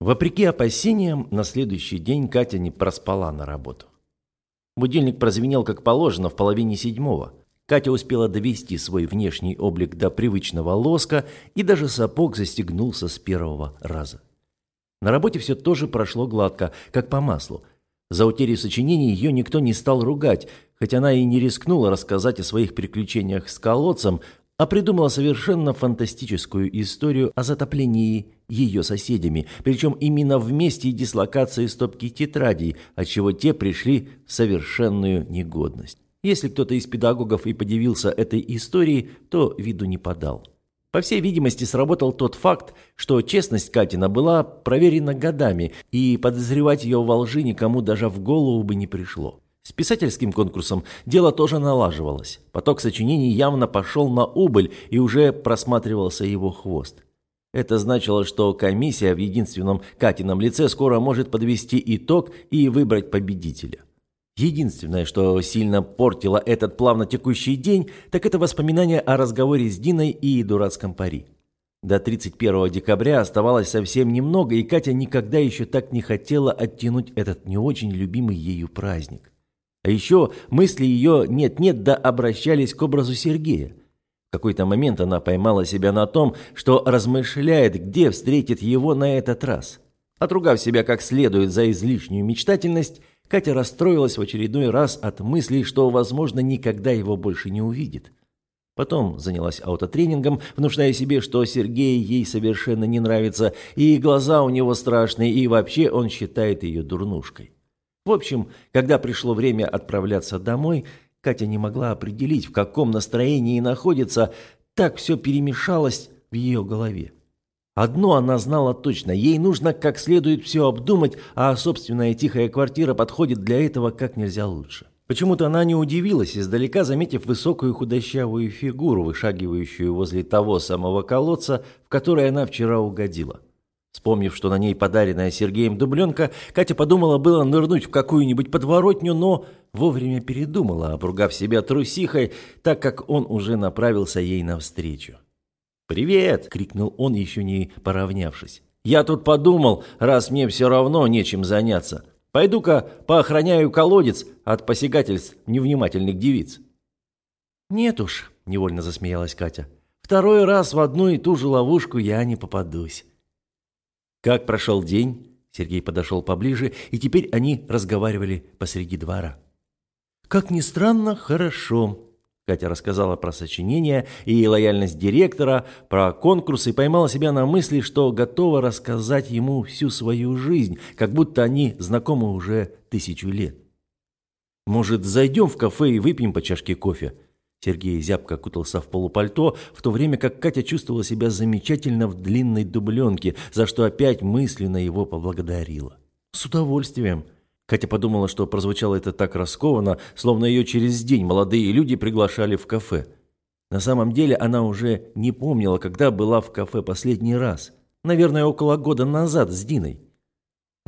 Вопреки опасениям, на следующий день Катя не проспала на работу. Будильник прозвенел как положено в половине седьмого. Катя успела довести свой внешний облик до привычного лоска, и даже сапог застегнулся с первого раза. На работе все тоже прошло гладко, как по маслу. За утерю сочинений ее никто не стал ругать, хоть она и не рискнула рассказать о своих приключениях с колодцем, а придумала совершенно фантастическую историю о затоплении ее соседями, причем именно в месте дислокации стопки тетрадей, отчего те пришли в совершенную негодность. Если кто-то из педагогов и подивился этой истории, то виду не подал. По всей видимости, сработал тот факт, что честность Катина была проверена годами, и подозревать ее во лжи никому даже в голову бы не пришло. С писательским конкурсом дело тоже налаживалось. Поток сочинений явно пошел на убыль, и уже просматривался его хвост. Это значило, что комиссия в единственном Катином лице скоро может подвести итог и выбрать победителя. Единственное, что сильно портило этот плавно текущий день, так это воспоминания о разговоре с Диной и дурацком пари. До 31 декабря оставалось совсем немного, и Катя никогда еще так не хотела оттянуть этот не очень любимый ею праздник. А еще мысли ее нет-нет да обращались к образу Сергея. В какой-то момент она поймала себя на том, что размышляет, где встретит его на этот раз. Отругав себя как следует за излишнюю мечтательность, Катя расстроилась в очередной раз от мысли, что, возможно, никогда его больше не увидит. Потом занялась аутотренингом, внушая себе, что Сергей ей совершенно не нравится, и глаза у него страшные, и вообще он считает ее дурнушкой. В общем, когда пришло время отправляться домой, Катя не могла определить, в каком настроении находится, так все перемешалось в ее голове. Одно она знала точно, ей нужно как следует все обдумать, а собственная тихая квартира подходит для этого как нельзя лучше. Почему-то она не удивилась, издалека заметив высокую худощавую фигуру, вышагивающую возле того самого колодца, в который она вчера угодила. Вспомнив, что на ней подаренная Сергеем дубленка, Катя подумала было нырнуть в какую-нибудь подворотню, но вовремя передумала, обругав себя трусихой, так как он уже направился ей навстречу. «Привет!» — крикнул он, еще не поравнявшись. «Я тут подумал, раз мне все равно нечем заняться. Пойду-ка поохраняю колодец от посягательств невнимательных девиц». «Нет уж», — невольно засмеялась Катя. «Второй раз в одну и ту же ловушку я не попадусь». «Как прошел день?» Сергей подошел поближе, и теперь они разговаривали посреди двора. «Как ни странно, хорошо», Катя рассказала про сочинение и лояльность директора, про конкурс и поймала себя на мысли, что готова рассказать ему всю свою жизнь, как будто они знакомы уже тысячу лет. «Может, зайдем в кафе и выпьем по чашке кофе?» Сергей зябко кутался в полупальто, в то время как Катя чувствовала себя замечательно в длинной дубленке, за что опять мысленно его поблагодарила. «С удовольствием!» Катя подумала, что прозвучало это так раскованно, словно ее через день молодые люди приглашали в кафе. На самом деле она уже не помнила, когда была в кафе последний раз. Наверное, около года назад с Диной.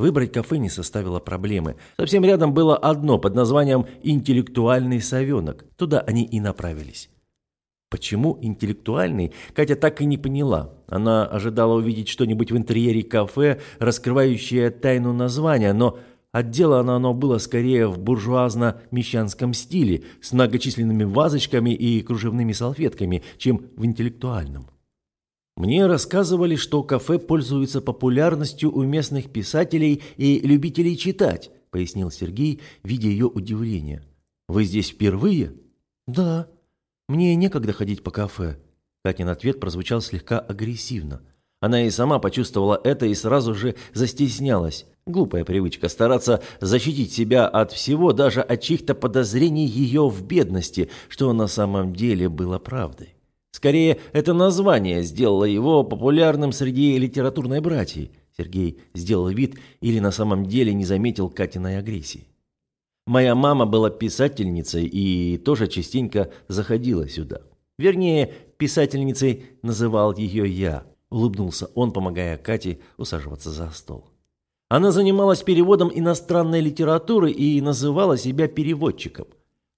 Выбрать кафе не составило проблемы. Совсем рядом было одно под названием «Интеллектуальный совенок». Туда они и направились. Почему интеллектуальный, Катя так и не поняла. Она ожидала увидеть что-нибудь в интерьере кафе, раскрывающее тайну названия, но отделано оно было скорее в буржуазно-мещанском стиле, с многочисленными вазочками и кружевными салфетками, чем в интеллектуальном. Мне рассказывали, что кафе пользуется популярностью у местных писателей и любителей читать, пояснил Сергей, видя ее удивление. Вы здесь впервые? Да. Мне некогда ходить по кафе. Катин ответ прозвучал слегка агрессивно. Она и сама почувствовала это и сразу же застеснялась. Глупая привычка стараться защитить себя от всего, даже от чьих-то подозрений ее в бедности, что на самом деле было правдой. Скорее, это название сделало его популярным среди литературной братьи. Сергей сделал вид или на самом деле не заметил Катиной агрессии. Моя мама была писательницей и тоже частенько заходила сюда. Вернее, писательницей называл ее я, улыбнулся он, помогая Кате усаживаться за стол. Она занималась переводом иностранной литературы и называла себя переводчиком.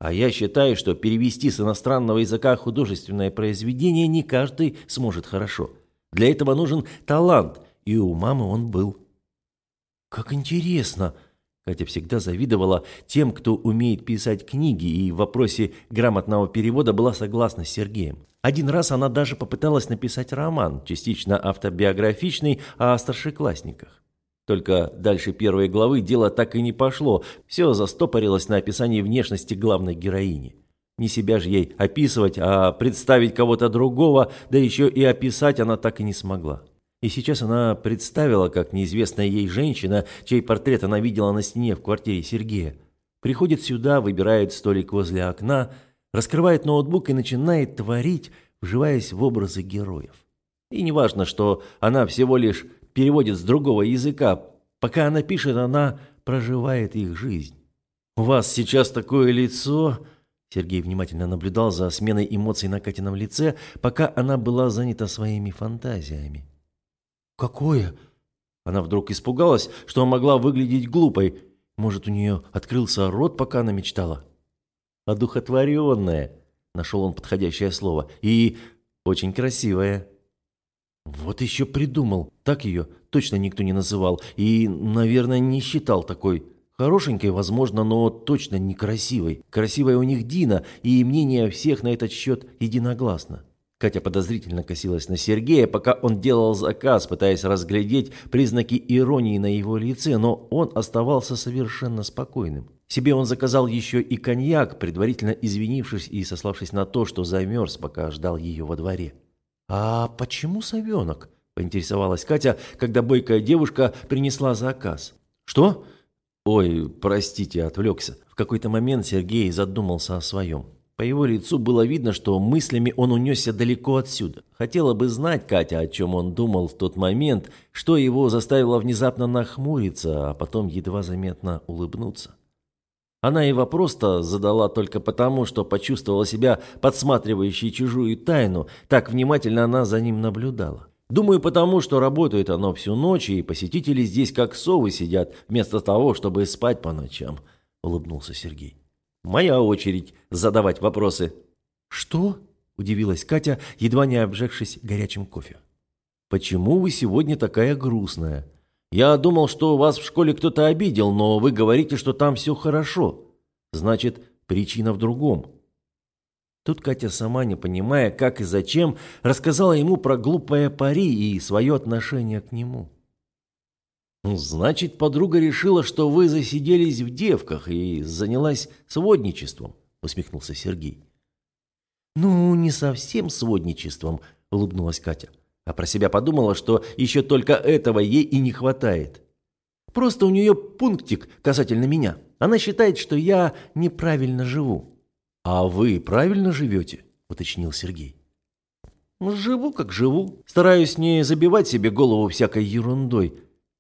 А я считаю, что перевести с иностранного языка художественное произведение не каждый сможет хорошо. Для этого нужен талант, и у мамы он был. «Как интересно!» Катя всегда завидовала тем, кто умеет писать книги, и в вопросе грамотного перевода была согласна с Сергеем. Один раз она даже попыталась написать роман, частично автобиографичный, о старшеклассниках. Только дальше первой главы дело так и не пошло, все застопорилось на описании внешности главной героини. Не себя же ей описывать, а представить кого-то другого, да еще и описать она так и не смогла. И сейчас она представила, как неизвестная ей женщина, чей портрет она видела на стене в квартире Сергея, приходит сюда, выбирает столик возле окна, раскрывает ноутбук и начинает творить, вживаясь в образы героев. И неважно, что она всего лишь переводит с другого языка, пока она пишет, она проживает их жизнь. «У вас сейчас такое лицо...» Сергей внимательно наблюдал за сменой эмоций на Катином лице, пока она была занята своими фантазиями. «Какое?» Она вдруг испугалась, что могла выглядеть глупой. Может, у нее открылся рот, пока она мечтала? «Одухотворенная», — нашел он подходящее слово, — «и очень красивая». Вот еще придумал. Так ее точно никто не называл. И, наверное, не считал такой. Хорошенькой, возможно, но точно некрасивой. Красивая у них Дина, и мнение всех на этот счет единогласно. Катя подозрительно косилась на Сергея, пока он делал заказ, пытаясь разглядеть признаки иронии на его лице, но он оставался совершенно спокойным. Себе он заказал еще и коньяк, предварительно извинившись и сославшись на то, что замерз, пока ждал ее во дворе. «А почему совенок?» – поинтересовалась Катя, когда бойкая девушка принесла заказ. «Что?» «Ой, простите, отвлекся». В какой-то момент Сергей задумался о своем. По его лицу было видно, что мыслями он унесся далеко отсюда. Хотела бы знать Катя, о чем он думал в тот момент, что его заставило внезапно нахмуриться, а потом едва заметно улыбнуться. Она его просто задала только потому, что почувствовала себя подсматривающей чужую тайну, так внимательно она за ним наблюдала. Думаю, потому что работает оно всю ночь, и посетители здесь как совы сидят, вместо того, чтобы спать по ночам», — улыбнулся Сергей. Моя очередь задавать вопросы. Что? Удивилась Катя, едва не обжегшись горячим кофе. Почему вы сегодня такая грустная? Я думал, что вас в школе кто-то обидел, но вы говорите, что там все хорошо. Значит, причина в другом. Тут Катя, сама не понимая, как и зачем, рассказала ему про глупое пари и свое отношение к нему. «Значит, подруга решила, что вы засиделись в девках и занялась сводничеством», — усмехнулся Сергей. «Ну, не совсем сводничеством», — улыбнулась Катя. А про себя подумала, что еще только этого ей и не хватает. «Просто у нее пунктик касательно меня. Она считает, что я неправильно живу». «А вы правильно живете?» — уточнил Сергей. «Живу, как живу. Стараюсь не забивать себе голову всякой ерундой».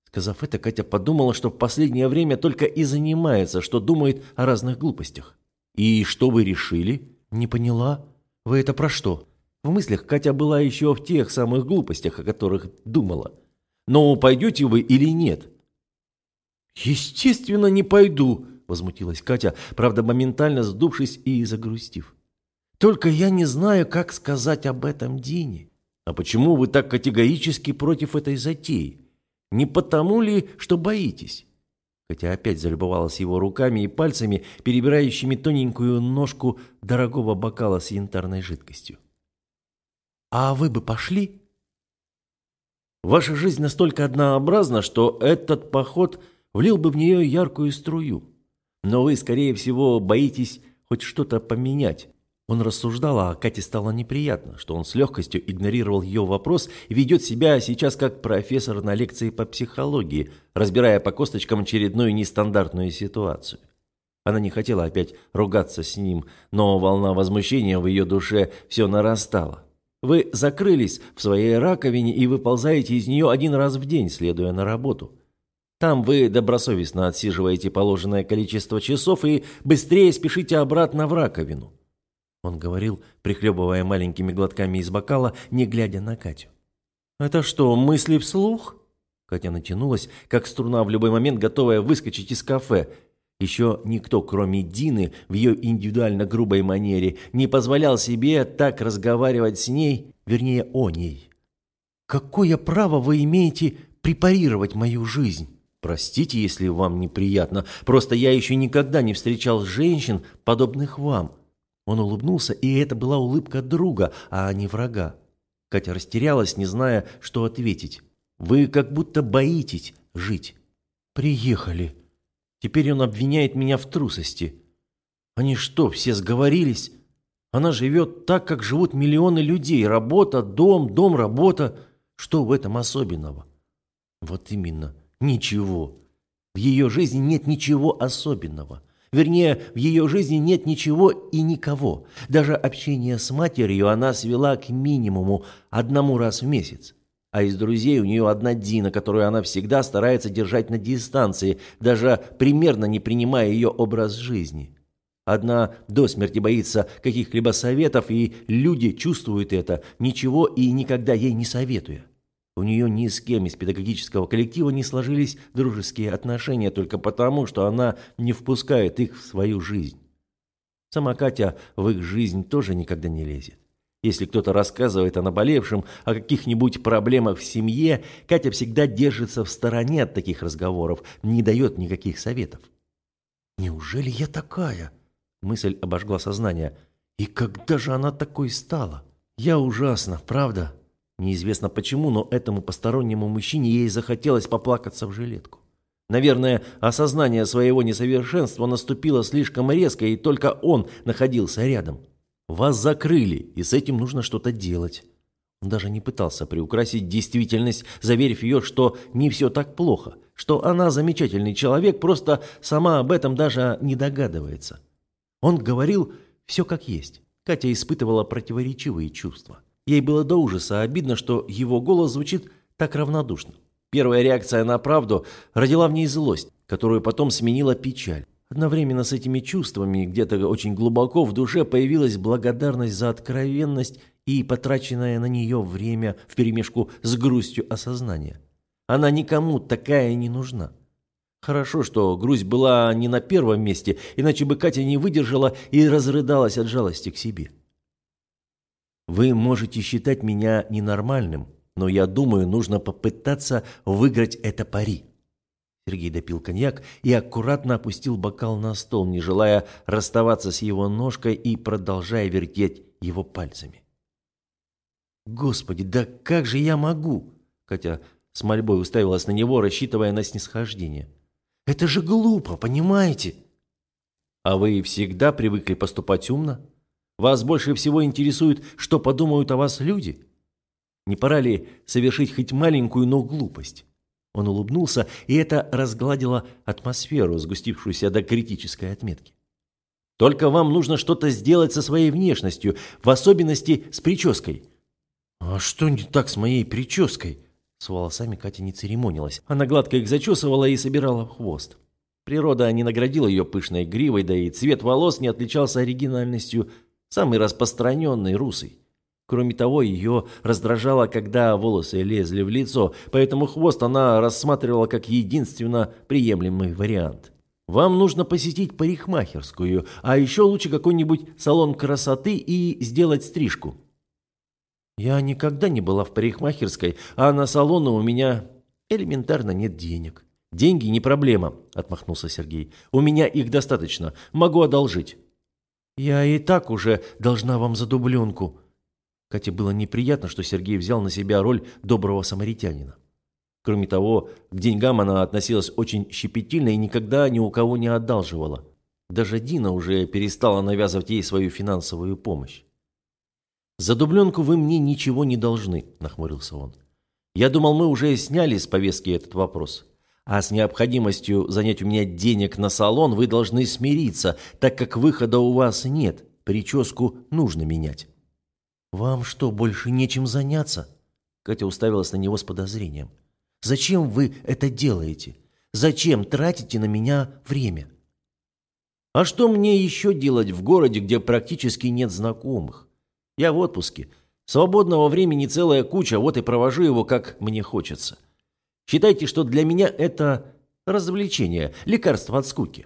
Сказав это, Катя подумала, что в последнее время только и занимается, что думает о разных глупостях. «И что вы решили?» «Не поняла. Вы это про что?» В мыслях Катя была еще в тех самых глупостях, о которых думала. «Но пойдете вы или нет?» «Естественно, не пойду», — возмутилась Катя, правда, моментально сдувшись и загрустив. «Только я не знаю, как сказать об этом Дине». «А почему вы так категорически против этой затеи?» Не потому ли, что боитесь?» Хотя опять залюбовалась его руками и пальцами, перебирающими тоненькую ножку дорогого бокала с янтарной жидкостью. «А вы бы пошли?» «Ваша жизнь настолько однообразна, что этот поход влил бы в нее яркую струю. Но вы, скорее всего, боитесь хоть что-то поменять, он рассуждал, а Кате стало неприятно, что он с легкостью игнорировал ее вопрос и ведет себя сейчас как профессор на лекции по психологии, разбирая по косточкам очередную нестандартную ситуацию. Она не хотела опять ругаться с ним, но волна возмущения в ее душе все нарастала. Вы закрылись в своей раковине и выползаете из нее один раз в день, следуя на работу. Там вы добросовестно отсиживаете положенное количество часов и быстрее спешите обратно в раковину. Он говорил, прихлебывая маленькими глотками из бокала, не глядя на Катю. «Это что, мысли вслух?» Катя натянулась, как струна в любой момент, готовая выскочить из кафе. Еще никто, кроме Дины, в ее индивидуально грубой манере, не позволял себе так разговаривать с ней, вернее, о ней. «Какое право вы имеете препарировать мою жизнь?» Простите, если вам неприятно. Просто я еще никогда не встречал женщин, подобных вам. Он улыбнулся, и это была улыбка друга, а не врага. Катя растерялась, не зная, что ответить. Вы как будто боитесь жить. Приехали. Теперь он обвиняет меня в трусости. Они что, все сговорились? Она живет так, как живут миллионы людей. Работа, дом, дом, работа. Что в этом особенного? Вот именно. Ничего. В ее жизни нет ничего особенного. Вернее, в ее жизни нет ничего и никого. Даже общение с матерью она свела к минимуму одному раз в месяц. А из друзей у нее одна Дина, которую она всегда старается держать на дистанции, даже примерно не принимая ее образ жизни. Одна до смерти боится каких-либо советов, и люди чувствуют это, ничего и никогда ей не советуя. У нее ни с кем из педагогического коллектива не сложились дружеские отношения только потому, что она не впускает их в свою жизнь. Сама Катя в их жизнь тоже никогда не лезет. Если кто-то рассказывает о наболевшем, о каких-нибудь проблемах в семье, Катя всегда держится в стороне от таких разговоров, не дает никаких советов. «Неужели я такая?» Мысль обожгла сознание. «И когда же она такой стала? Я ужасна, правда?» Неизвестно почему, но этому постороннему мужчине ей захотелось поплакаться в жилетку. Наверное, осознание своего несовершенства наступило слишком резко, и только он находился рядом. Вас закрыли, и с этим нужно что-то делать. Он даже не пытался приукрасить действительность, заверив ее, что не все так плохо, что она замечательный человек, просто сама об этом даже не догадывается. Он говорил все как есть. Катя испытывала противоречивые чувства. Ей было до ужаса обидно, что его голос звучит так равнодушно. Первая реакция на правду родила в ней злость, которую потом сменила печаль. Одновременно с этими чувствами где-то очень глубоко в душе появилась благодарность за откровенность и потраченное на нее время вперемешку с грустью осознания. Она никому такая не нужна. Хорошо, что грусть была не на первом месте, иначе бы Катя не выдержала и разрыдалась от жалости к себе. Вы можете считать меня ненормальным, но я думаю, нужно попытаться выиграть это пари. Сергей допил коньяк и аккуратно опустил бокал на стол, не желая расставаться с его ножкой и продолжая вертеть его пальцами. «Господи, да как же я могу?» Катя с мольбой уставилась на него, рассчитывая на снисхождение. «Это же глупо, понимаете?» «А вы всегда привыкли поступать умно?» Вас больше всего интересует, что подумают о вас люди? Не пора ли совершить хоть маленькую, но глупость? Он улыбнулся, и это разгладило атмосферу, сгустившуюся до критической отметки. Только вам нужно что-то сделать со своей внешностью, в особенности с прической. А что не так с моей прической? С волосами Катя не церемонилась. Она гладко их зачесывала и собирала в хвост. Природа не наградила ее пышной гривой, да и цвет волос не отличался оригинальностью самый распространенный русый. Кроме того, ее раздражало, когда волосы лезли в лицо, поэтому хвост она рассматривала как единственно приемлемый вариант. Вам нужно посетить парикмахерскую, а еще лучше какой-нибудь салон красоты и сделать стрижку. Я никогда не была в парикмахерской, а на салоны у меня элементарно нет денег. Деньги не проблема, отмахнулся Сергей. У меня их достаточно, могу одолжить. «Я и так уже должна вам за дубленку». Кате было неприятно, что Сергей взял на себя роль доброго самаритянина. Кроме того, к деньгам она относилась очень щепетильно и никогда ни у кого не одалживала. Даже Дина уже перестала навязывать ей свою финансовую помощь. «За дубленку вы мне ничего не должны», – нахмурился он. «Я думал, мы уже сняли с повестки этот вопрос. А с необходимостью занять у меня денег на салон вы должны смириться, так как выхода у вас нет. Прическу нужно менять. Вам что, больше нечем заняться? Катя уставилась на него с подозрением. Зачем вы это делаете? Зачем тратите на меня время? А что мне еще делать в городе, где практически нет знакомых? Я в отпуске. Свободного времени целая куча, вот и провожу его, как мне хочется. Считайте, что для меня это развлечение, лекарство от скуки.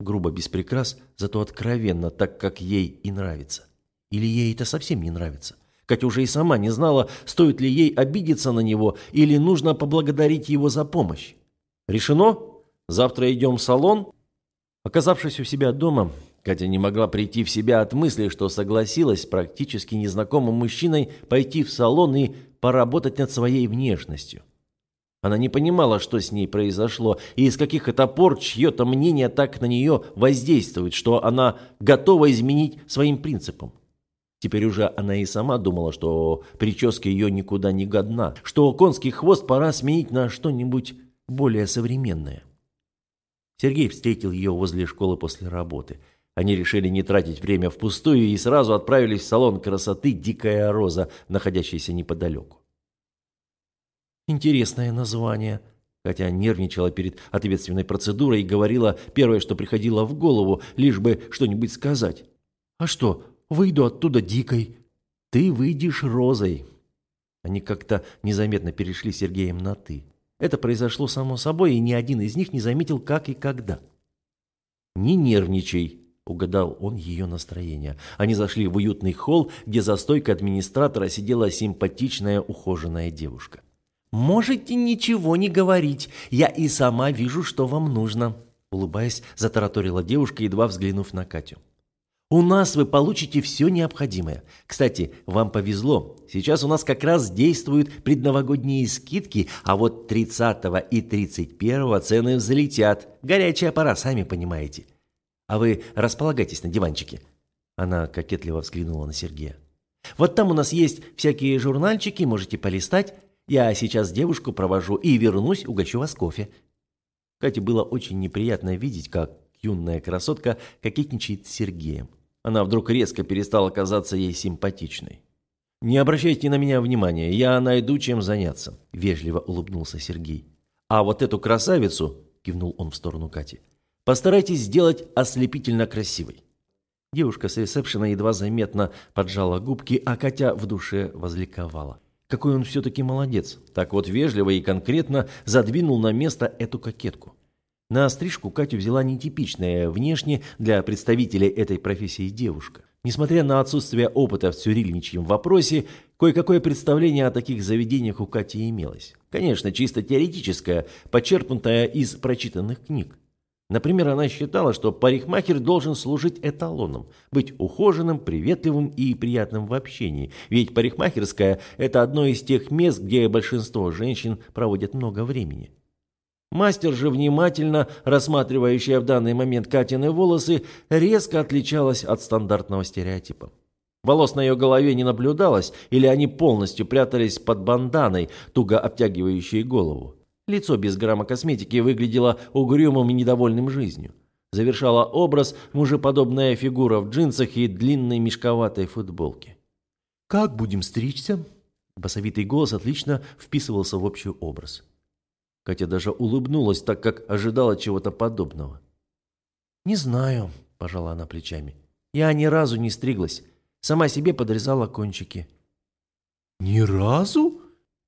Грубо, без прикрас, зато откровенно, так как ей и нравится. Или ей это совсем не нравится. Катя уже и сама не знала, стоит ли ей обидеться на него или нужно поблагодарить его за помощь. Решено? Завтра идем в салон?» Оказавшись у себя дома, Катя не могла прийти в себя от мысли, что согласилась с практически незнакомым мужчиной пойти в салон и поработать над своей внешностью. Она не понимала, что с ней произошло, и из каких это пор чье-то мнение так на нее воздействует, что она готова изменить своим принципам. Теперь уже она и сама думала, что прическа ее никуда не годна, что конский хвост пора сменить на что-нибудь более современное. Сергей встретил ее возле школы после работы. Они решили не тратить время впустую и сразу отправились в салон красоты «Дикая роза», находящийся неподалеку. Интересное название. Хотя нервничала перед ответственной процедурой и говорила первое, что приходило в голову, лишь бы что-нибудь сказать. «А что, выйду оттуда дикой?» «Ты выйдешь розой». Они как-то незаметно перешли Сергеем на «ты». Это произошло само собой, и ни один из них не заметил, как и когда. «Не нервничай», — угадал он ее настроение. Они зашли в уютный холл, где за стойкой администратора сидела симпатичная ухоженная девушка. «Можете ничего не говорить. Я и сама вижу, что вам нужно», — улыбаясь, затараторила девушка, едва взглянув на Катю. «У нас вы получите все необходимое. Кстати, вам повезло. Сейчас у нас как раз действуют предновогодние скидки, а вот 30 и 31 цены взлетят. Горячая пора, сами понимаете. А вы располагайтесь на диванчике». Она кокетливо взглянула на Сергея. «Вот там у нас есть всякие журнальчики, можете полистать. Я сейчас девушку провожу и вернусь, угощу вас кофе». Кате было очень неприятно видеть, как юная красотка кокетничает с Сергеем. Она вдруг резко перестала казаться ей симпатичной. «Не обращайте на меня внимания, я найду чем заняться», – вежливо улыбнулся Сергей. «А вот эту красавицу», – кивнул он в сторону Кати, – «постарайтесь сделать ослепительно красивой». Девушка с ресепшена едва заметно поджала губки, а Катя в душе возликовала. Какой он все-таки молодец. Так вот вежливо и конкретно задвинул на место эту кокетку. На стрижку Катю взяла нетипичная внешне для представителей этой профессии девушка. Несмотря на отсутствие опыта в цюрильничьем вопросе, кое-какое представление о таких заведениях у Кати имелось. Конечно, чисто теоретическое, почерпнутое из прочитанных книг. Например, она считала, что парикмахер должен служить эталоном, быть ухоженным, приветливым и приятным в общении. Ведь парикмахерская – это одно из тех мест, где большинство женщин проводят много времени. Мастер же, внимательно рассматривающая в данный момент Катины волосы, резко отличалась от стандартного стереотипа. Волос на ее голове не наблюдалось, или они полностью прятались под банданой, туго обтягивающей голову. Лицо без грамма косметики выглядело угрюмым и недовольным жизнью. Завершала образ мужеподобная фигура в джинсах и длинной мешковатой футболке. «Как будем стричься?» Басовитый голос отлично вписывался в общий образ. Катя даже улыбнулась, так как ожидала чего-то подобного. «Не знаю», – пожала она плечами. «Я ни разу не стриглась. Сама себе подрезала кончики». «Ни разу?»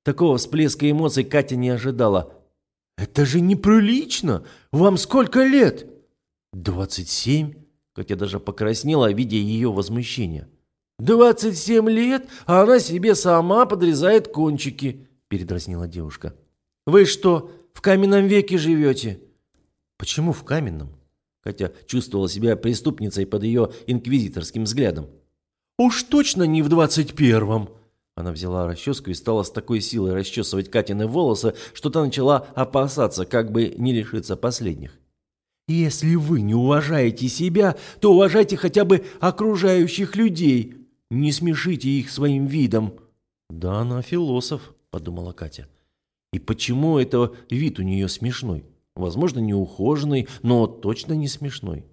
Такого всплеска эмоций Катя не ожидала. «Это же неприлично! Вам сколько лет?» «Двадцать семь». Катя даже покраснела, видя ее возмущение. «Двадцать семь лет, а она себе сама подрезает кончики», – передразнила девушка. «Вы что, в каменном веке живете?» «Почему в каменном?» Катя чувствовала себя преступницей под ее инквизиторским взглядом. «Уж точно не в двадцать первом!» Она взяла расческу и стала с такой силой расчесывать Катины волосы, что та начала опасаться, как бы не лишиться последних. «Если вы не уважаете себя, то уважайте хотя бы окружающих людей. Не смешите их своим видом». «Да она философ», — подумала Катя. «И почему это вид у нее смешной? Возможно, неухоженный, но точно не смешной».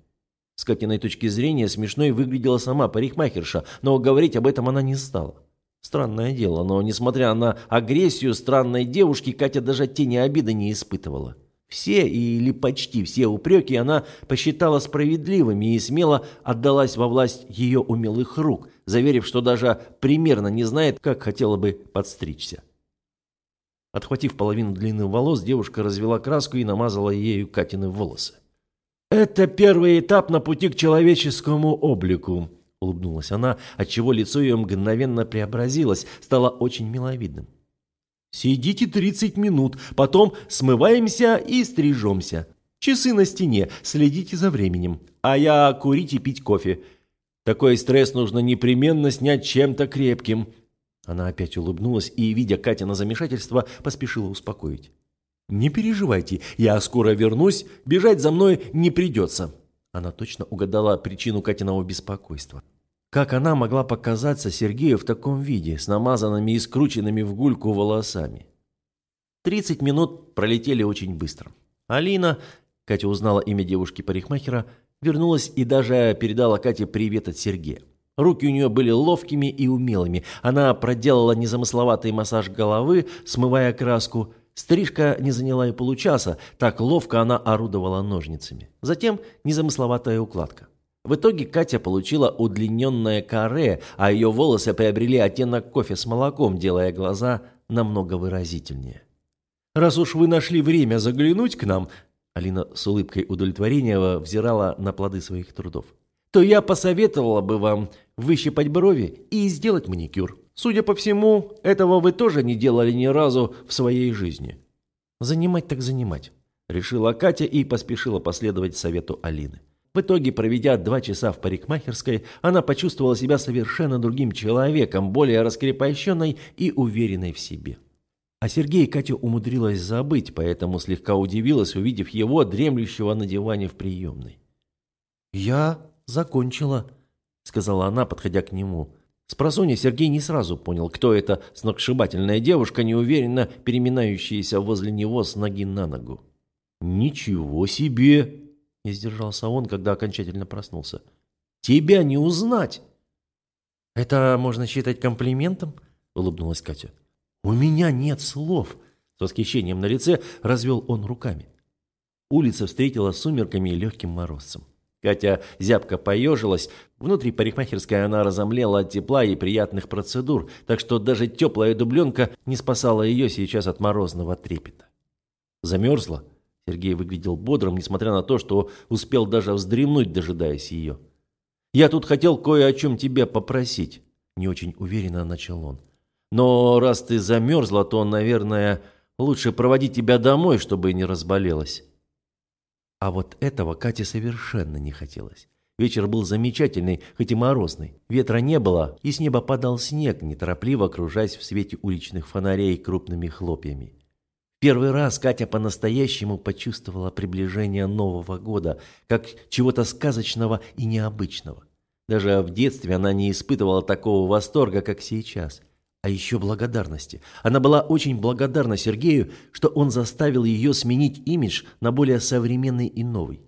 С Катиной точки зрения смешной выглядела сама парикмахерша, но говорить об этом она не стала. Странное дело, но несмотря на агрессию странной девушки, Катя даже тени обиды не испытывала. Все или почти все упреки она посчитала справедливыми и смело отдалась во власть ее умелых рук, заверив, что даже примерно не знает, как хотела бы подстричься. Отхватив половину длинных волос, девушка развела краску и намазала ею Катины волосы. «Это первый этап на пути к человеческому облику», — улыбнулась она, отчего лицо ее мгновенно преобразилось, стало очень миловидным. Сидите 30 минут, потом смываемся и стрижемся. Часы на стене, следите за временем. А я курить и пить кофе. Такой стресс нужно непременно снять чем-то крепким». Она опять улыбнулась и, видя Катя на замешательство, поспешила успокоить. «Не переживайте, я скоро вернусь, бежать за мной не придется». Она точно угадала причину Катиного беспокойства. Как она могла показаться Сергею в таком виде, с намазанными и скрученными в гульку волосами? Тридцать минут пролетели очень быстро. Алина, Катя узнала имя девушки-парикмахера, вернулась и даже передала Кате привет от Сергея. Руки у нее были ловкими и умелыми. Она проделала незамысловатый массаж головы, смывая краску. Стрижка не заняла и получаса, так ловко она орудовала ножницами. Затем незамысловатая укладка. В итоге Катя получила удлиненное каре, а ее волосы приобрели оттенок кофе с молоком, делая глаза намного выразительнее. «Раз уж вы нашли время заглянуть к нам», Алина с улыбкой удовлетворения взирала на плоды своих трудов, то я посоветовала бы вам выщипать брови и сделать маникюр. Судя по всему, этого вы тоже не делали ни разу в своей жизни. Занимать так занимать, решила Катя и поспешила последовать совету Алины. В итоге, проведя два часа в парикмахерской, она почувствовала себя совершенно другим человеком, более раскрепощенной и уверенной в себе. А Сергей Катя умудрилась забыть, поэтому слегка удивилась, увидев его, дремлющего на диване в приемной. «Я закончила», — сказала она, подходя к нему. С просонья Сергей не сразу понял, кто эта сногсшибательная девушка, неуверенно переминающаяся возле него с ноги на ногу. «Ничего себе!» Не сдержался он, когда окончательно проснулся. «Тебя не узнать!» «Это можно считать комплиментом?» — улыбнулась Катя. «У меня нет слов!» С восхищением на лице развел он руками. Улица встретила сумерками и легким морозцем. Катя зябко поежилась. Внутри парикмахерской она разомлела от тепла и приятных процедур, так что даже теплая дубленка не спасала ее сейчас от морозного трепета. Замерзла? Сергей выглядел бодрым, несмотря на то, что успел даже вздремнуть, дожидаясь ее. «Я тут хотел кое о чем тебя попросить», — не очень уверенно начал он. «Но раз ты замерзла, то, наверное, лучше проводить тебя домой, чтобы не разболелась». А вот этого Кате совершенно не хотелось. Вечер был замечательный, хоть и морозный. Ветра не было, и с неба падал снег, неторопливо окружаясь в свете уличных фонарей крупными хлопьями. Первый раз Катя по-настоящему почувствовала приближение Нового года, как чего-то сказочного и необычного. Даже в детстве она не испытывала такого восторга, как сейчас. А еще благодарности. Она была очень благодарна Сергею, что он заставил ее сменить имидж на более современный и новый.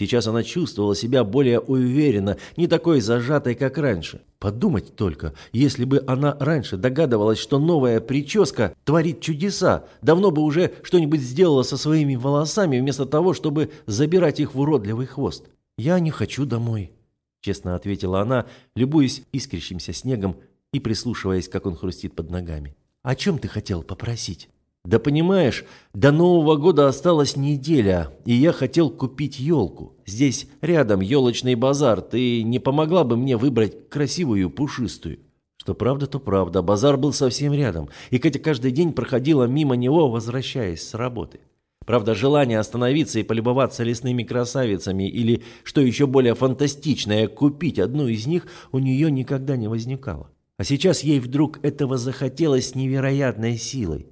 Сейчас она чувствовала себя более уверенно, не такой зажатой, как раньше. Подумать только, если бы она раньше догадывалась, что новая прическа творит чудеса, давно бы уже что-нибудь сделала со своими волосами, вместо того, чтобы забирать их в уродливый хвост. «Я не хочу домой», – честно ответила она, любуясь искрящимся снегом и прислушиваясь, как он хрустит под ногами. «О чем ты хотел попросить?» «Да понимаешь, до Нового года осталась неделя, и я хотел купить елку. Здесь рядом елочный базар, ты не помогла бы мне выбрать красивую пушистую?» Что правда, то правда, базар был совсем рядом, и Катя каждый день проходила мимо него, возвращаясь с работы. Правда, желание остановиться и полюбоваться лесными красавицами или, что еще более фантастичное, купить одну из них у нее никогда не возникало. А сейчас ей вдруг этого захотелось невероятной силой.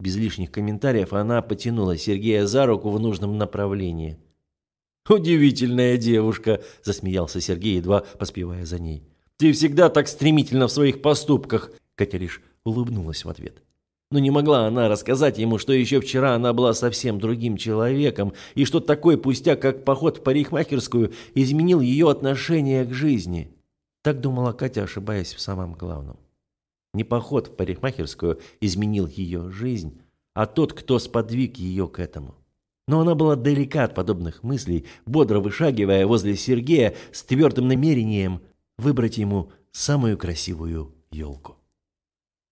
Без лишних комментариев она потянула Сергея за руку в нужном направлении. «Удивительная девушка!» – засмеялся Сергей, едва поспевая за ней. «Ты всегда так стремительно в своих поступках!» Катя лишь улыбнулась в ответ. Но не могла она рассказать ему, что еще вчера она была совсем другим человеком, и что такой пустяк, как поход в парикмахерскую, изменил ее отношение к жизни. Так думала Катя, ошибаясь в самом главном. Не поход в парикмахерскую изменил ее жизнь, а тот, кто сподвиг ее к этому. Но она была далека от подобных мыслей, бодро вышагивая возле Сергея с твердым намерением выбрать ему самую красивую елку.